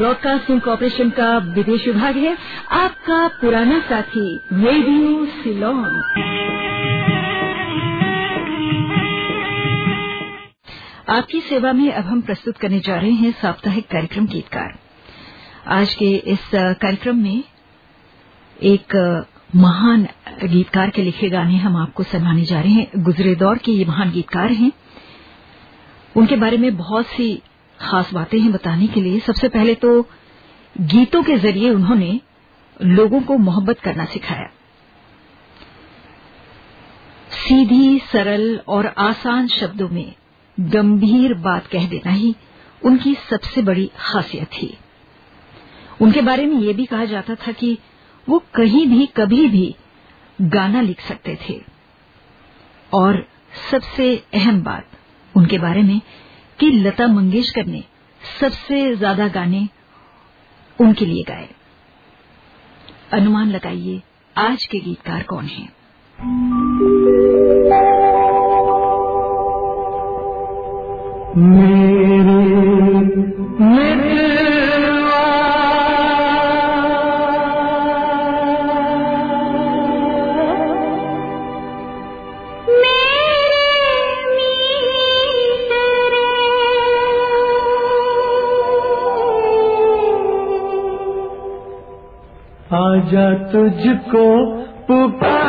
Broadcasting corporation का विदेश विभाग है। आपका पुराना साथी, रेडियो सिलोन। आपकी सेवा में अब हम प्रस्तुत करने जा रहे हैं साप्ताहिक कार्यक्रम गीतकार। आज के इस कार्यक्रम में एक महान गीतकार के लिखे गाने हम आपको सुनाने जा रहे हैं। गुजरे दौर के ये महान गीतकार हैं। उनके बारे में बहुत सी खास बातें हैं बताने के लिए। सबसे पहले तो गीतों के ज़रिए उन्होंने लोगों को मोहब्बत करना सिखाया। सीधी, सरल और आसान शब्दों में गंभीर बात कह देना ही उनकी सबसे बड़ी खासियत थी। उनके बारे में यह भी कहा जाता था कि वो कहीं भी, कभी भी गाना लिख सकते थे। और सबसे अहम बात उनके बारे में कि लता मंगेशकर ने सबसे ज़्यादा गाने उनके लिए गाए। अनुमान लगाइए, आज के गीतकार कौन हैं? मेरे तुझको पुकारे।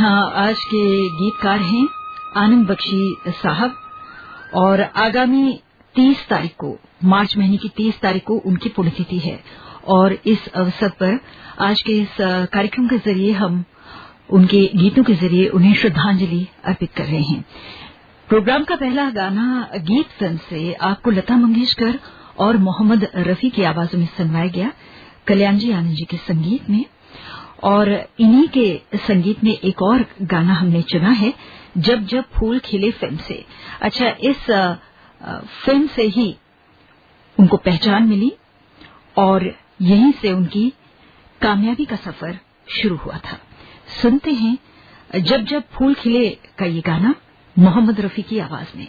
हाँ आज के गीतकार हैं आनंद बख्शी साहब और आगामी 30 तारीख को, मार्च महीने की 30 तारीख को उनकी पुण्यतिथि है। और इस अवसर पर आज के इस कार्यक्रम के ज़रिए हम उनके गीतों के ज़रिए उन्हें श्रद्धांजलि अर्पित कर रहे हैं। प्रोग्राम का पहला गाना गीत फ़िल्म से आपको लता मंगेशकर और मोहम्मद रफी की आवाजों में सुनवाया गया। कल्याण जी आनंद जी के संगीत में और इन्हीं के संगीत में एक और गाना हमने चुना है, जब जब फूल खिले फ़िल्म से। अच्छा इस फ़िल्म से ही उनको पहचान मिली और यहीं से उनकी कामयाबी का सफ़र शुरू हुआ था। सुनते हैं, जब जब फूल खिले का ये गाना, मोहम्मद रफी की आवाज़ में।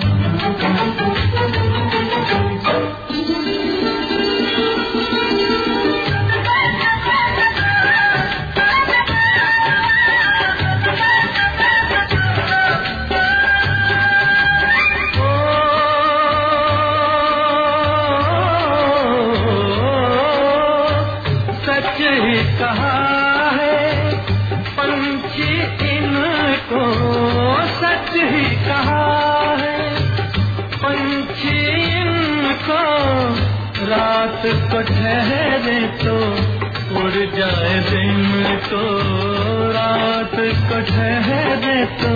thank को ठहरे तो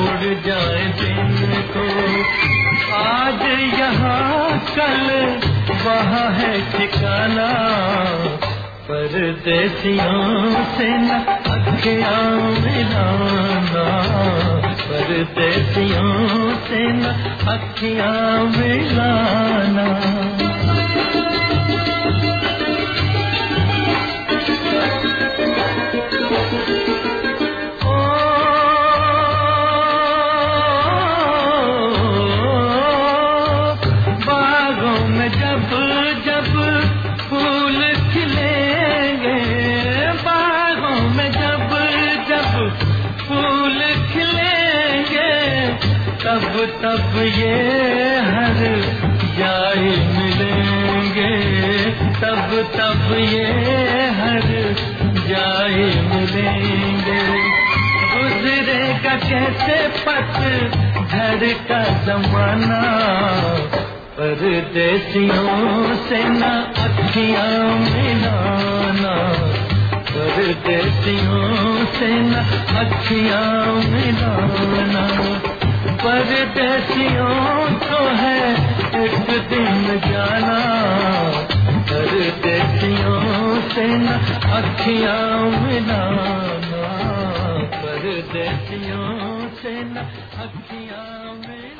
उड़ जाए दिन को। आज यहाँ कल वहाँ है ठिकाना, परदेसियों से न अखियाँ मिलाना, परदेसियों से न अखियाँ मिलाना।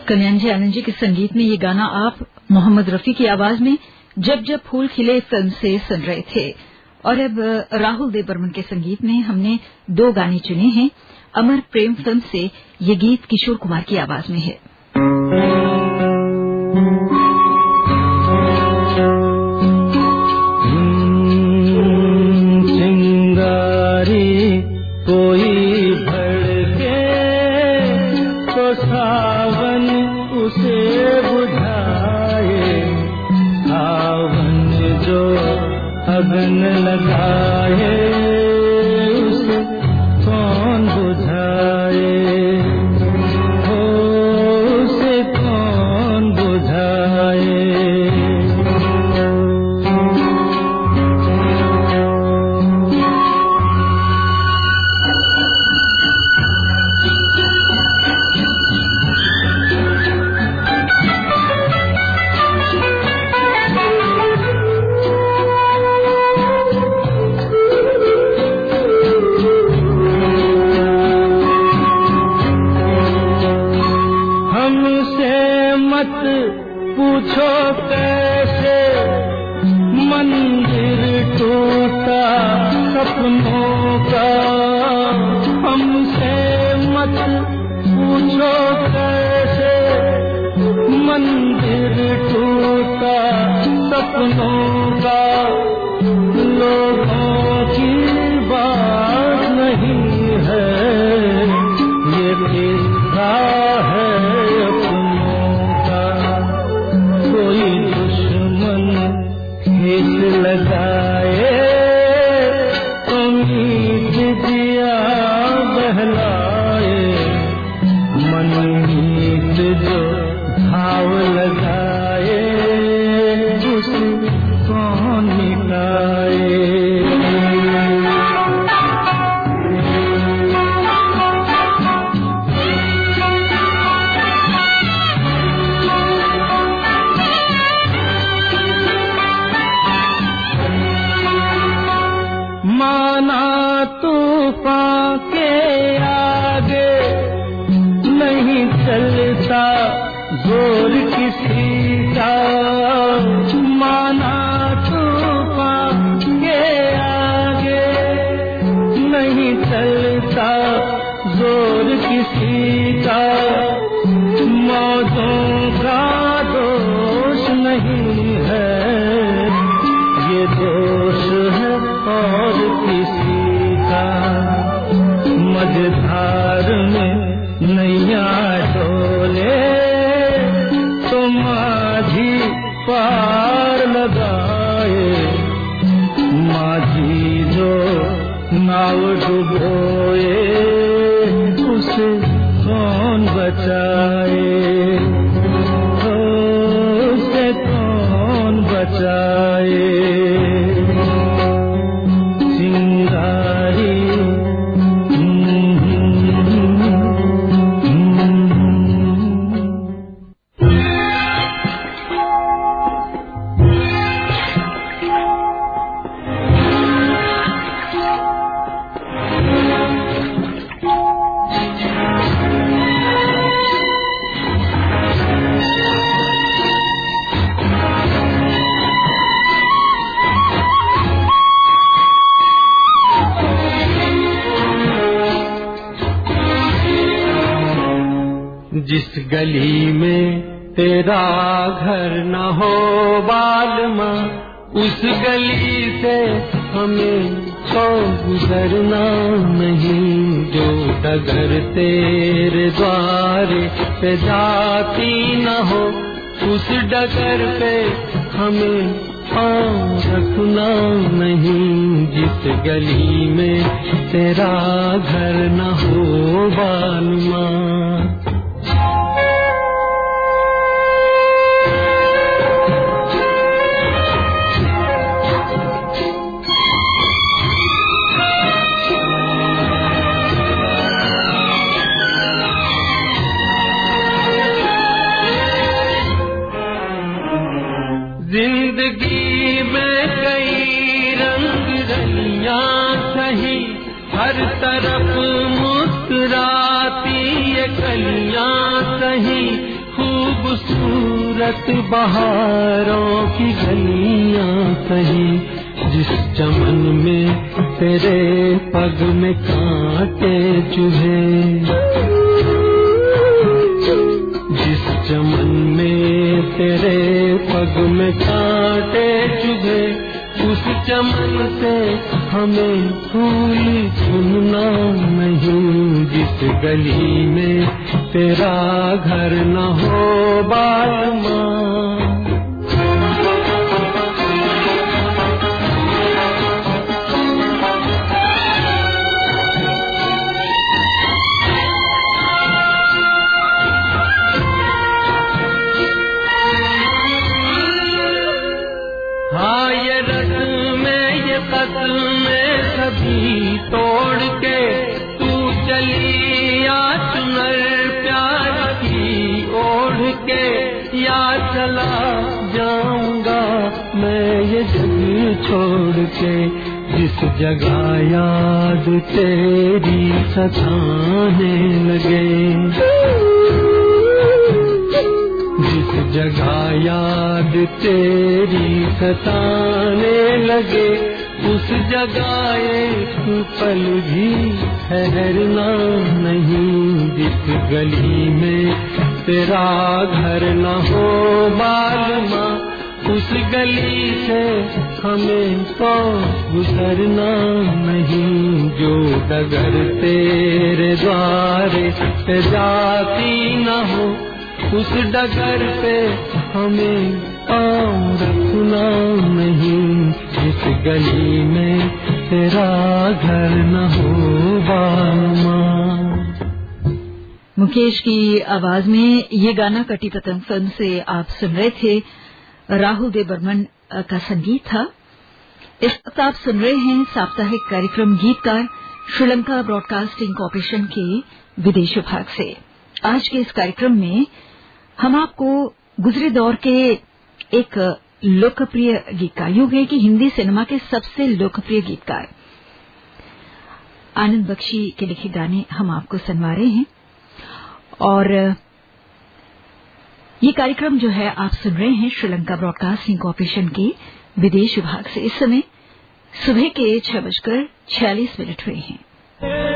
कल्याण जी, आनंद जी के संगीत में ये गाना आप मोहम्मद रफी की आवाज़ में जब जब फूल खिले फ़िल्म से सुन रहे थे। और अब राहुल देव बर्मन के संगीत में हमने दो गाने चुने हैं। अमर प्रेम फ़िल्म से ये गीत किशोर कुमार की आवाज़ में है। गली में तेरा घर सताने लगे। जिस जगह याद तेरी सताने लगे, उस जगह एक पल भी ठहरना नहीं। जिस गली में तेरा घर न हो बालमा उस गली से हमें तो गुजरना जो डगर तेरे द्वारे पे जाती न हो, उस डगर पे हमें पाँव रखना नहीं, इस गली में तेरा घर न हो मुकेश की आवाज़ में ये गाना कटी पतंग फ़िल्म से आप सुन रहे थे, राहुल देव बर्मन का संगीत था। इस वक्त आप सुन रहे हैं साप्ताहिक कार्यक्रम गीतकार श्रीलंका ब्रॉडकास्टिंग कॉरपोरेशन के विदेश विभाग से। आज के इस कार्यक्रम में हम आपको गुजरे दौर के एक लोकप्रिय गीतकार, यूँ है कि हिंदी सिनेमा के सबसे लोकप्रिय गीतकार, आनंद बख्शी के लिखे गाने हम आपको सुनवा रहे हैं। और ये कार्यक्रम जो है, आप सुन रहे हैं श्रीलंका ब्रॉडकास्टिंग कॉरपोरेशन के विदेश विभाग से। इस समय सुबह के छह बजकर छियालीस मिनट हुए हैं।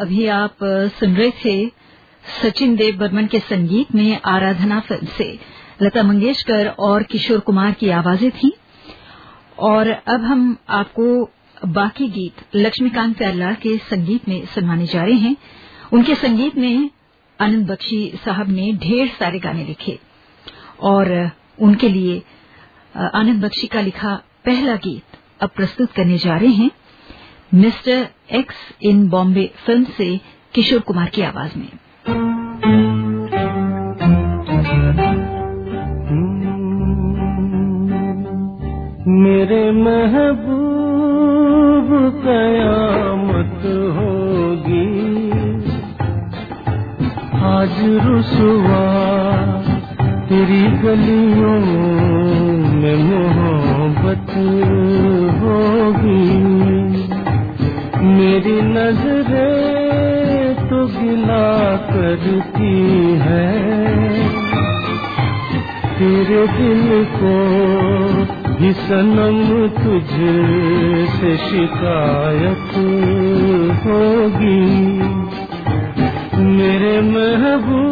अभी आप सुन रहे थे सचिन देव बर्मन के संगीत में आराधना फ़िल्म से। लता मंगेशकर और किशोर कुमार की आवाज़ें थीं। और अब हम आपको बाकी गीत लक्ष्मीकांत प्यारलाल के संगीत में सुनवाने जा रहे हैं। उनके संगीत में आनंद बख्शी साहब ने ढेर सारे गाने लिखे। और उनके लिए आनंद बख्शी का लिखा पहला गीत अब प्रस्तुत करने जा रहे हैं। Mister X in Bombay film से किशोर कुमार की आवाज़ में। मेरे महबूब कयामत होगी। आज रुसवा तेरी गलियों में मोहब्बत होगी। मेरी नज़रें तो गिला करती है। तेरे दिल को भी सनम तुझे से शिकायत होगी। मेरे महबूब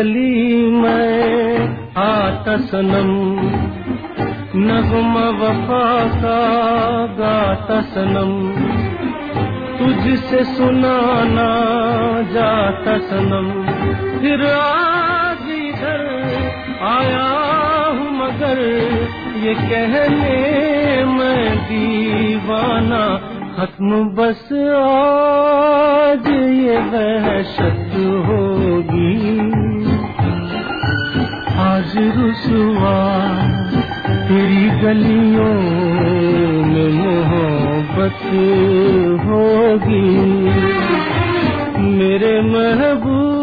गली में आता सनम। नगमा वफा का गाता सनम। तुझसे सुनाना जाता सनम। फिर आज इधर आया हूँ मगर ये कहने मैं दीवाना खत्म बस आज ये वहशत होगी। आज रुसवा तेरी गलियों में मोहब्बत होगी। मेरे महबूब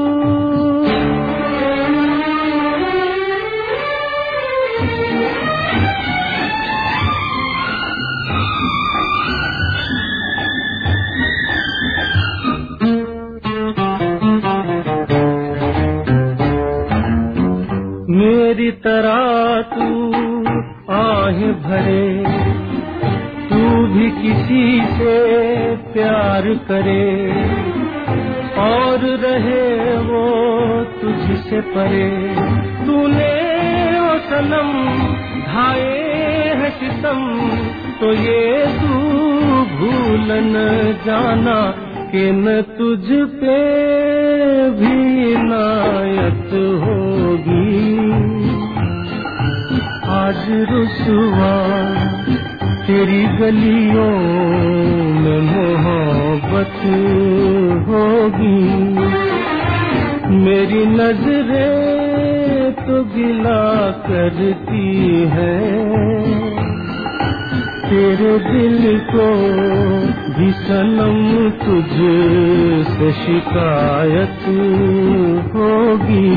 होगी।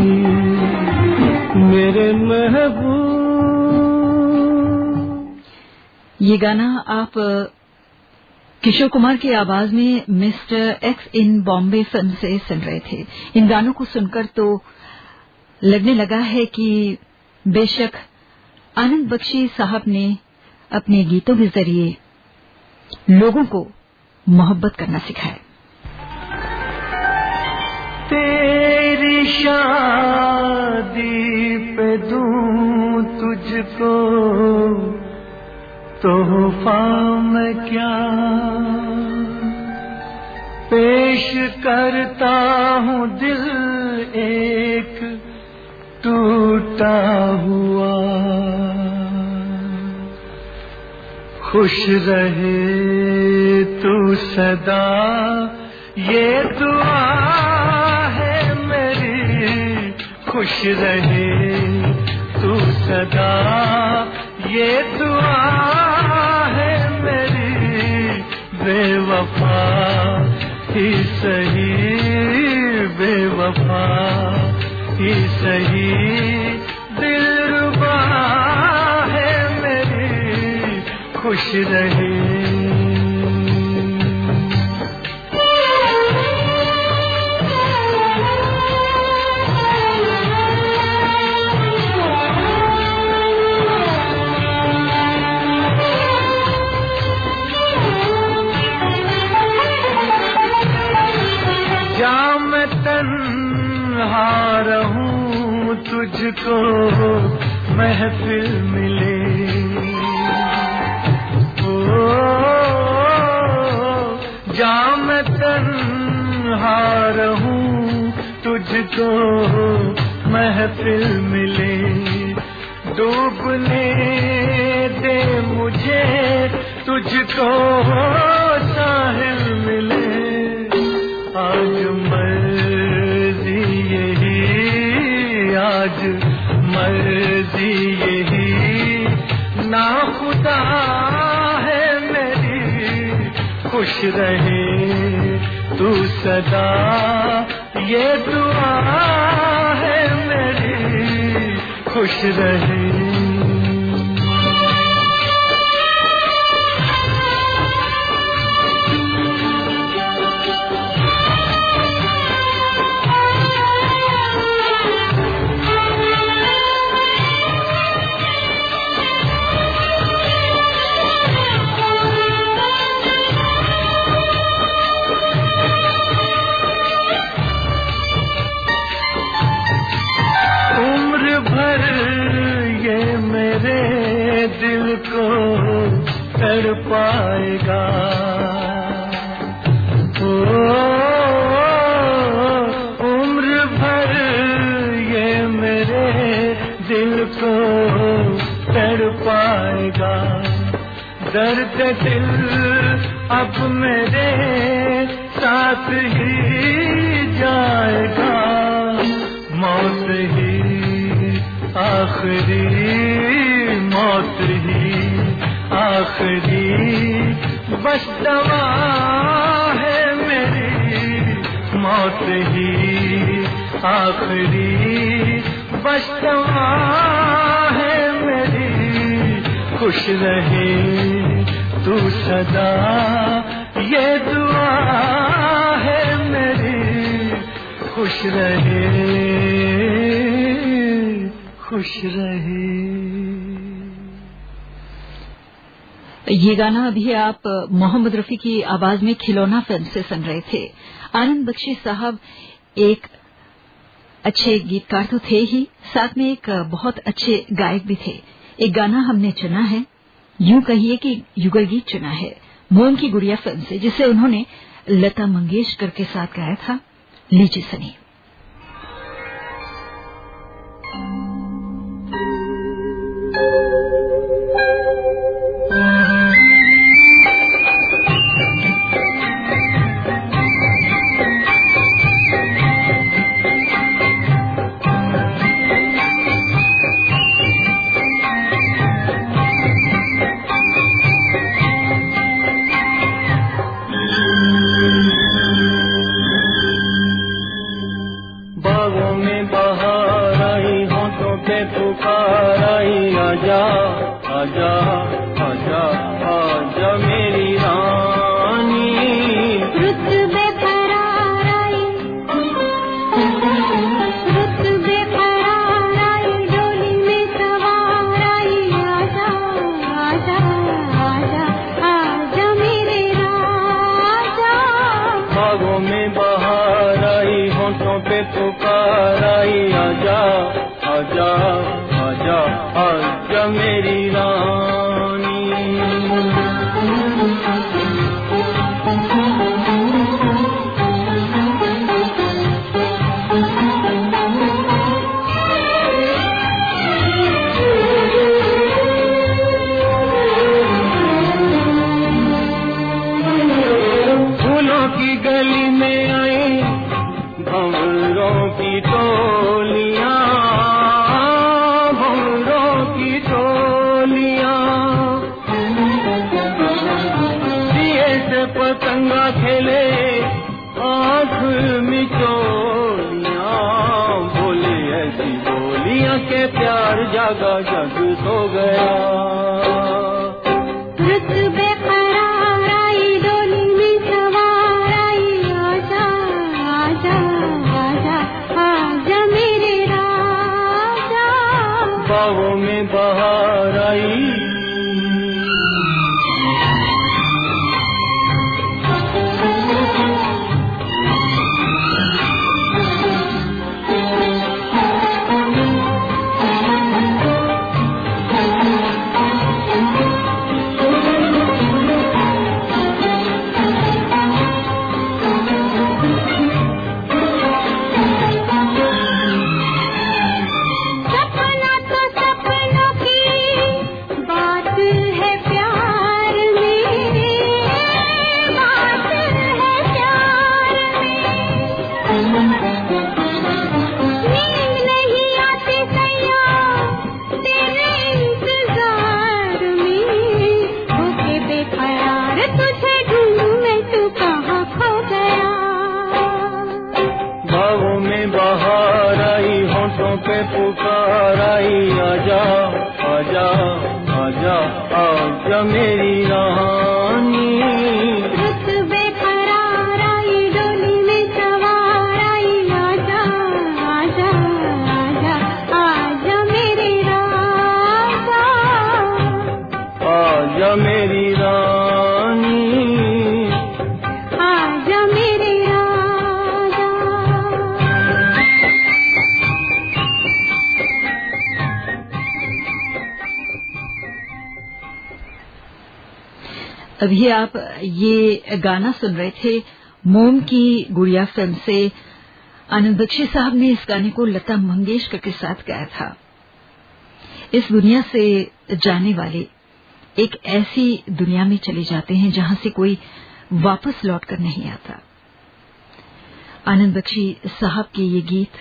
मेरे महबूब। ये गाना आप किशोर कुमार की आवाज़ में mister X in Bombay film से सुन रहे थे। इन गानों को सुनकर तो लगने लगा है कि बेशक आनंद बख्शी साहब ने अपने गीतों के ज़रिए लोगों को मोहब्बत करना सिखाया। तेरी शादी पे दूँ तुझको, तोहफा मैं क्या? पेश करता हूँ दिल एक टूटा हुआ। खुश रहे तू सदा, ये दुआ खुश रहे। तू सदा ये दुआ है मेरी। बेवफा ही सही, बेवफा ही सही। दिल रुबा है मेरी। खुश रहे। तुझको महफिल मिले। ओ जाम तन्हा रहूँ, तुझको महफिल मिले। डूबने दे मुझे, तुझको साहिल मिले आज मर्ज़ी यही। ना खुदा है मेरी, खुश रहे तू सदा। ये दुआ है मेरी, खुश रहे। दर्द दिल अब मेरे साथ ही जाएगा। मौत ही, आखिरी मौत ही, आखिरी बस दवा है मेरी। मौत ही, आखिरी बस दवा खुश रहे तू सदा। ये दुआ है मेरी, खुश रहे खुश रहे। ये गाना अभी आप मोहम्मद रफी की आवाज़ में खिलौना फ़िल्म से सुन रहे थे। आनंद बख्शी साहब एक अच्छे गीतकार तो थे ही, साथ में एक बहुत अच्छे गायक भी थे। एक गाना हमने चुना है, यूँ कहिए कि युगल गीत चुना है मोम की गुड़िया फ़िल्म से, जिसे उन्होंने लता मंगेशकर के साथ गाया था, लीजिए सनी। अभी आप ये गाना सुन रहे थे मोम की गुड़िया फ़िल्म से। आनंद बख्शी साहब ने इस गाने को लता मंगेशकर के साथ गाया था। इस दुनिया से जाने वाले एक ऐसी दुनिया में चले जाते हैं जहाँ से कोई वापस लौटकर नहीं आता। आनंद बख्शी साहब के ये गीत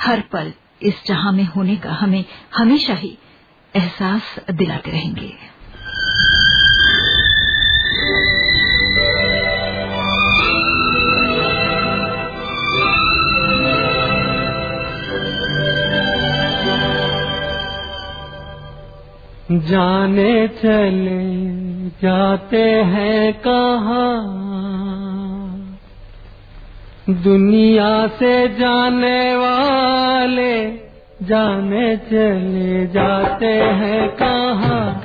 हर पल इस जहाँ में होने का हमें हमेशा ही एहसास दिलाते रहेंगे। जाने चले जाते हैं कहा? दुनिया से जाने वाले जाने चले जाते हैं कहा?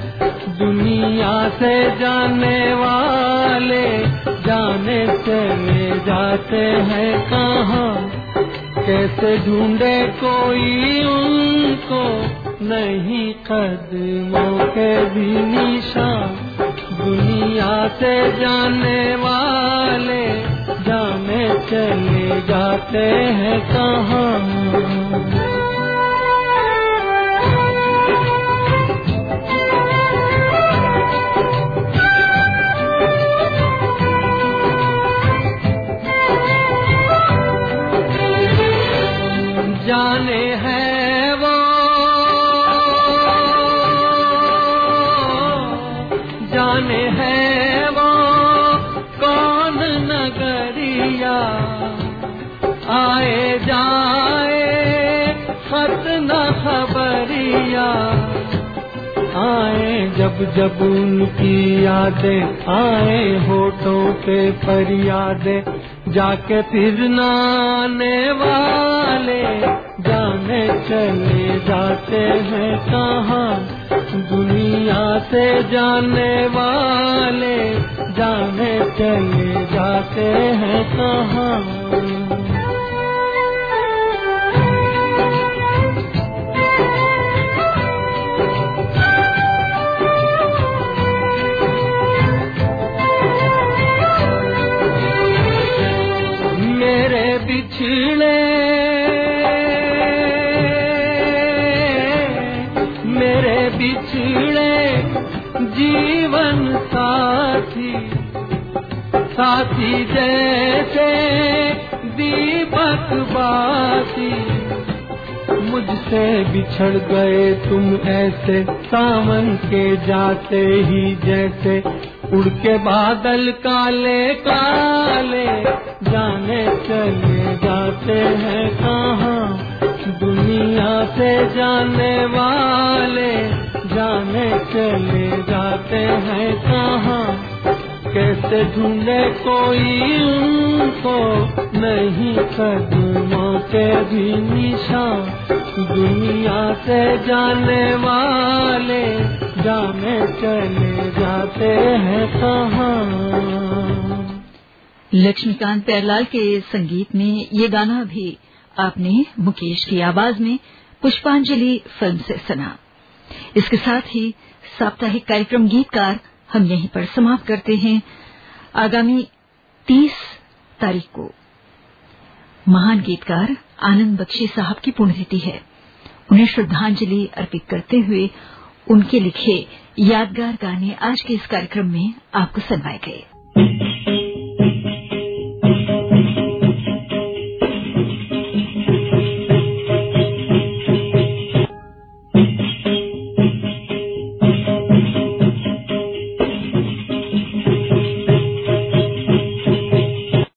दुनिया से जाने वाले जाने चले जाते हैं कहाँ? कैसे ढूंढे कोई उनको? नहीं कदमों के भी निशान दुनिया से जाने वाले जाने चले जाते हैं कहाँ। जब जब उनकी यादें आए होठों पे फरियादें, जाके फिर नाने वाले जाने चले जाते हैं कहाँ? दुनिया से जाने वाले जाने चले जाते हैं कहाँ? साथी जैसे दीपक बाती मुझसे बिछड़ गए तुम ऐसे सावन के जाते ही जैसे। उड़ के बादल काले काले जाने चले जाते हैं कहाँ। दुनिया से जाने वाले जाने चले जाते हैं कहाँ। कैसे ढूंढे कोई उनको? नहीं कदमों के भी निशान। दुनिया से जाने वाले, जाने चले जाते हैं कहाँ? लक्ष्मीकांत प्यारलाल के संगीत में ये गाना भी आपने मुकेश की आवाज़ में पुष्पांजलि फ़िल्म से सुना। इसके साथ ही साप्ताहिक कार्यक्रम गीतकार हम यहीं पर समाप्त करते हैं। आगामी 30 तारीख को महान गीतकार आनंद बख्शी साहब की पुण्यतिथि है। उन्हें श्रद्धांजलि अर्पित करते हुए उनके लिखे यादगार गाने आज के इस कार्यक्रम में आपको सुनवाए गए।